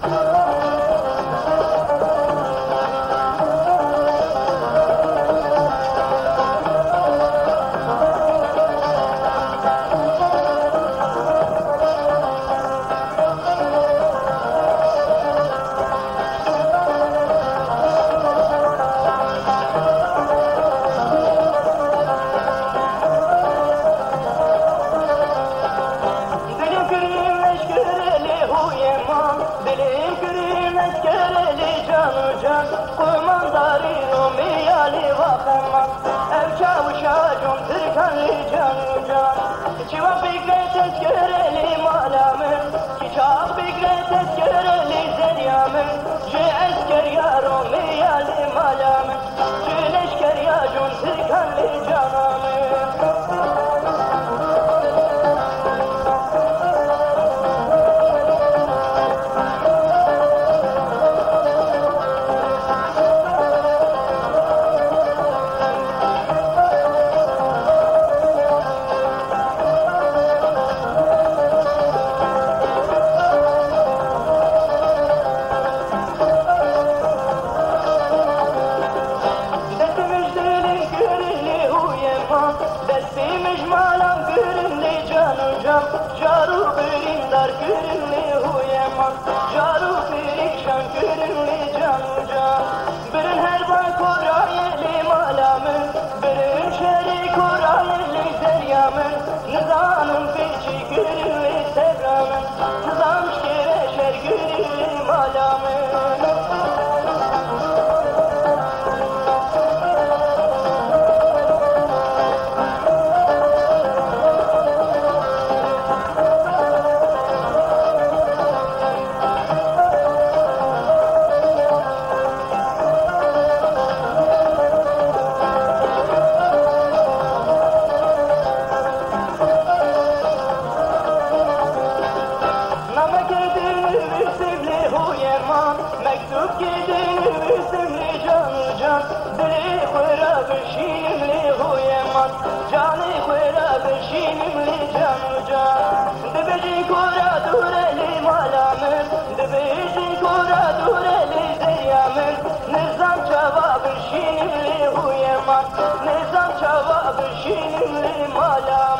Oh. Eşkereli canı can Kumandarı Romiyali vakemam Ev çavuşa con Türkanlı canı can Çiva fikret eşkereli malamın Çiçak fikret eşkereli zeryamın Çi esker ya Romiyali malamın Çi Destimiz malam gürünlü canı can. Caru birindar gürünlü uyema Caru birikşan gürünlü canı can. Birin her bay korayeli malamı. Birin şeri korayeli zeryamı Nizamın peçi gürünlü sevramı. Nizam şkere şer gürünlü malamı Nizam çava bişinimli huyema